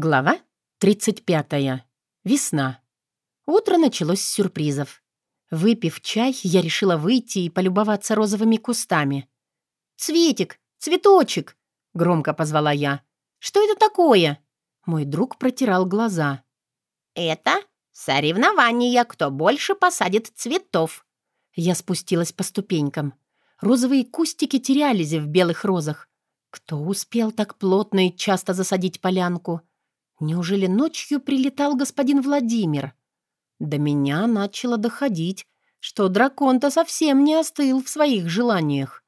Глава 35. Весна. Утро началось с сюрпризов. Выпив чай, я решила выйти и полюбоваться розовыми кустами. «Цветик! Цветочек!» — громко позвала я. «Что это такое?» Мой друг протирал глаза. «Это соревнование, кто больше посадит цветов». Я спустилась по ступенькам. Розовые кустики терялись в белых розах. Кто успел так плотно и часто засадить полянку? Неужели ночью прилетал господин Владимир? До меня начало доходить, что дракон-то совсем не остыл в своих желаниях.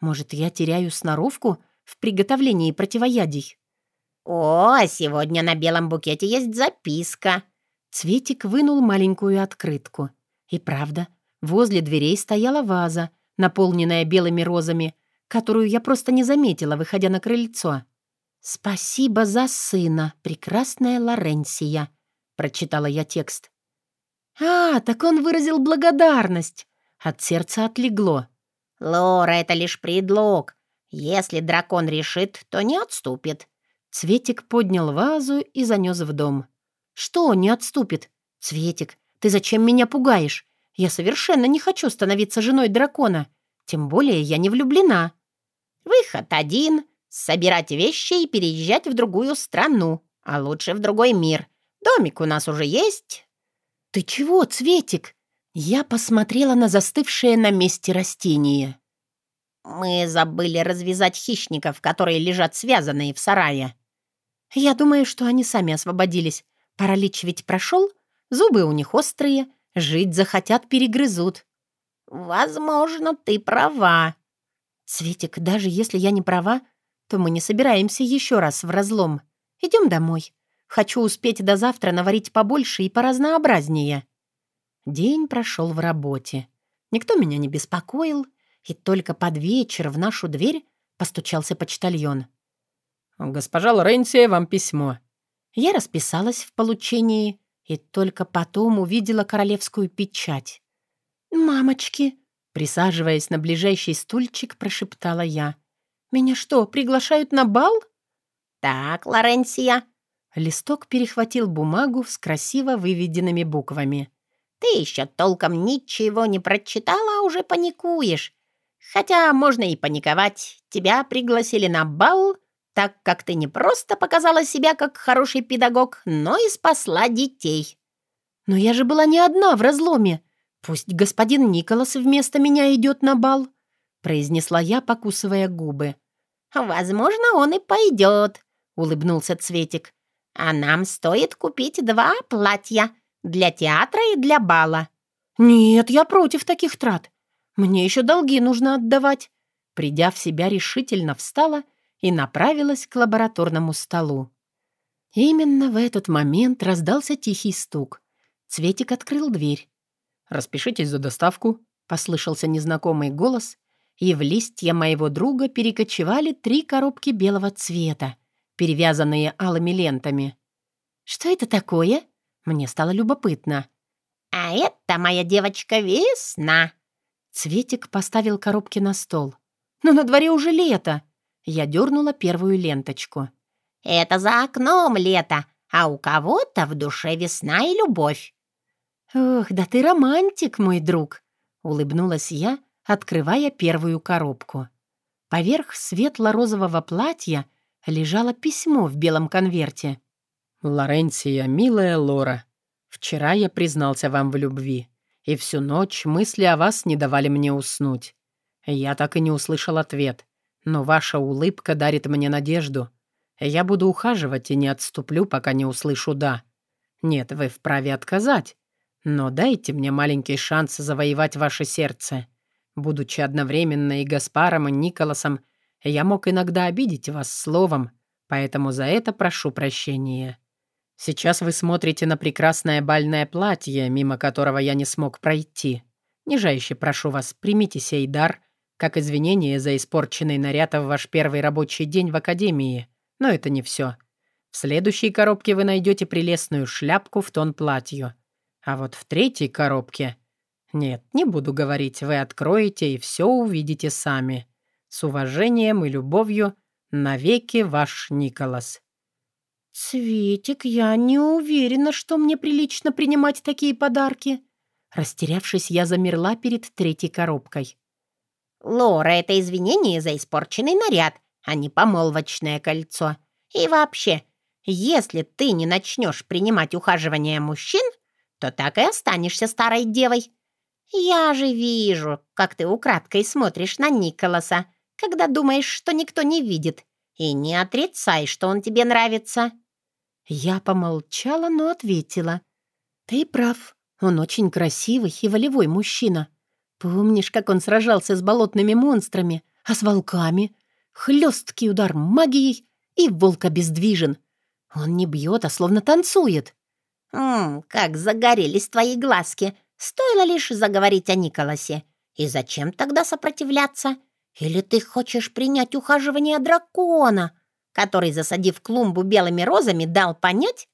Может, я теряю сноровку в приготовлении противоядий? «О, сегодня на белом букете есть записка». Цветик вынул маленькую открытку. И правда, возле дверей стояла ваза, наполненная белыми розами, которую я просто не заметила, выходя на крыльцо. «Спасибо за сына, прекрасная Лоренсия», — прочитала я текст. «А, так он выразил благодарность». От сердца отлегло. «Лора, это лишь предлог. Если дракон решит, то не отступит». Цветик поднял вазу и занес в дом. «Что не отступит? Цветик, ты зачем меня пугаешь? Я совершенно не хочу становиться женой дракона. Тем более я не влюблена». «Выход один собирать вещи и переезжать в другую страну, а лучше в другой мир. Домик у нас уже есть». «Ты чего, Цветик?» Я посмотрела на застывшее на месте растение. «Мы забыли развязать хищников, которые лежат связанные в сарае». «Я думаю, что они сами освободились. Паралич ведь прошел, зубы у них острые, жить захотят, перегрызут». «Возможно, ты права». «Цветик, даже если я не права, то мы не собираемся еще раз в разлом. Идем домой. Хочу успеть до завтра наварить побольше и поразнообразнее». День прошел в работе. Никто меня не беспокоил, и только под вечер в нашу дверь постучался почтальон. «Госпожа Лоренция, вам письмо». Я расписалась в получении и только потом увидела королевскую печать. «Мамочки!» Присаживаясь на ближайший стульчик, прошептала я. «Меня что, приглашают на бал?» «Так, Лоренсия». Листок перехватил бумагу с красиво выведенными буквами. «Ты еще толком ничего не прочитала, а уже паникуешь. Хотя можно и паниковать. Тебя пригласили на бал, так как ты не просто показала себя как хороший педагог, но и спасла детей». «Но я же была не одна в разломе. Пусть господин Николас вместо меня идет на бал», произнесла я, покусывая губы. «Возможно, он и пойдет», — улыбнулся Цветик. «А нам стоит купить два платья для театра и для бала». «Нет, я против таких трат. Мне еще долги нужно отдавать». Придя в себя, решительно встала и направилась к лабораторному столу. Именно в этот момент раздался тихий стук. Цветик открыл дверь. «Распишитесь за доставку», — послышался незнакомый голос, и в листья моего друга перекочевали три коробки белого цвета, перевязанные алыми лентами. «Что это такое?» Мне стало любопытно. «А это моя девочка Весна!» Цветик поставил коробки на стол. «Но на дворе уже лето!» Я дернула первую ленточку. «Это за окном лето, а у кого-то в душе весна и любовь». «Ох, да ты романтик, мой друг!» Улыбнулась я, открывая первую коробку. Поверх светло-розового платья лежало письмо в белом конверте. «Лоренция, милая Лора, вчера я признался вам в любви, и всю ночь мысли о вас не давали мне уснуть. Я так и не услышал ответ, но ваша улыбка дарит мне надежду. Я буду ухаживать и не отступлю, пока не услышу «да». Нет, вы вправе отказать, но дайте мне маленький шанс завоевать ваше сердце. Будучи одновременно и Гаспаром, и Николасом, я мог иногда обидеть вас словом, поэтому за это прошу прощения. Сейчас вы смотрите на прекрасное бальное платье, мимо которого я не смог пройти. Нижайше прошу вас, примите сей дар, как извинение за испорченный наряд в ваш первый рабочий день в академии. Но это не все. В следующей коробке вы найдете прелестную шляпку в тон платью. А вот в третьей коробке нет, не буду говорить, вы откроете и все увидите сами. С уважением и любовью, навеки ваш Николас. «Цветик, я не уверена, что мне прилично принимать такие подарки». Растерявшись, я замерла перед третьей коробкой. «Лора, это извинение за испорченный наряд, а не помолвочное кольцо. И вообще, если ты не начнешь принимать ухаживание мужчин, то так и останешься старой девой. Я же вижу, как ты украдкой смотришь на Николаса, когда думаешь, что никто не видит, и не отрицай, что он тебе нравится». Я помолчала, но ответила. «Ты прав. Он очень красивый и волевой мужчина. Помнишь, как он сражался с болотными монстрами, а с волками? Хлесткий удар магией, и волк обездвижен. Он не бьет, а словно танцует». «Ммм, как загорелись твои глазки. Стоило лишь заговорить о Николасе. И зачем тогда сопротивляться? Или ты хочешь принять ухаживание дракона?» который, засадив клумбу белыми розами, дал понять,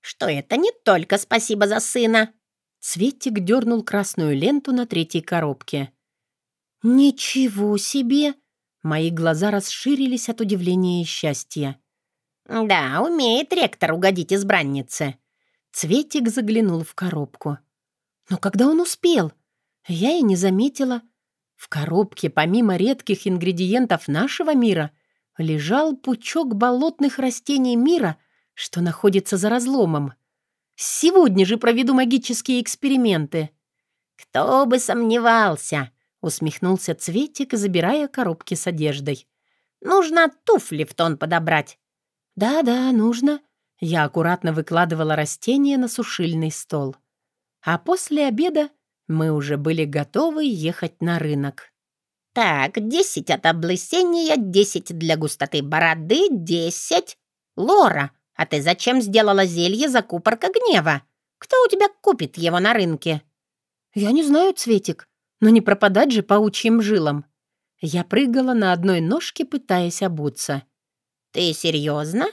что это не только спасибо за сына. Цветик дернул красную ленту на третьей коробке. «Ничего себе!» Мои глаза расширились от удивления и счастья. «Да, умеет ректор угодить избраннице». Цветик заглянул в коробку. «Но когда он успел? Я и не заметила. В коробке, помимо редких ингредиентов нашего мира — лежал пучок болотных растений мира, что находится за разломом. Сегодня же проведу магические эксперименты. «Кто бы сомневался!» — усмехнулся Цветик, забирая коробки с одеждой. «Нужно туфли в тон подобрать». «Да-да, нужно». Я аккуратно выкладывала растения на сушильный стол. А после обеда мы уже были готовы ехать на рынок. Так, десять от облысения, десять для густоты бороды, десять. Лора, а ты зачем сделала зелье закупорка гнева? Кто у тебя купит его на рынке? Я не знаю, Цветик, но не пропадать же паучьим жилам. Я прыгала на одной ножке, пытаясь обуться. Ты серьезно?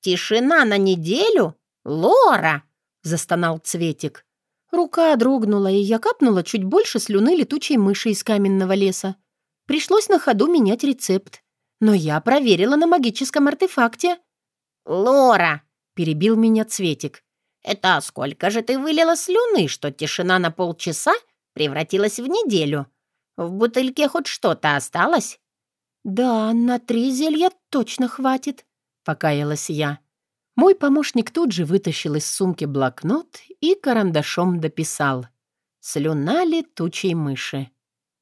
Тишина на неделю? Лора! Застонал Цветик. Рука дрогнула, и я капнула чуть больше слюны летучей мыши из каменного леса. Пришлось на ходу менять рецепт. Но я проверила на магическом артефакте. «Лора!» — перебил меня Цветик. «Это сколько же ты вылила слюны, что тишина на полчаса превратилась в неделю? В бутыльке хоть что-то осталось?» «Да, на три зелья точно хватит», — покаялась я. Мой помощник тут же вытащил из сумки блокнот и карандашом дописал. «Слюна летучей мыши».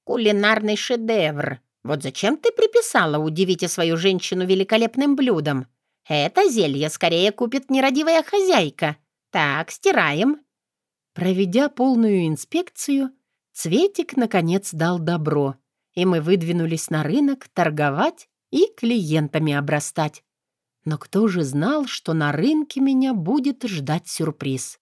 Кулинарный шедевр. Вот зачем ты приписала «удивите свою женщину великолепным блюдом»? Это зелье скорее купит нерадивая хозяйка. Так, стираем». Проведя полную инспекцию, Цветик, наконец, дал добро, и мы выдвинулись на рынок торговать и клиентами обрастать. Но кто же знал, что на рынке меня будет ждать сюрприз?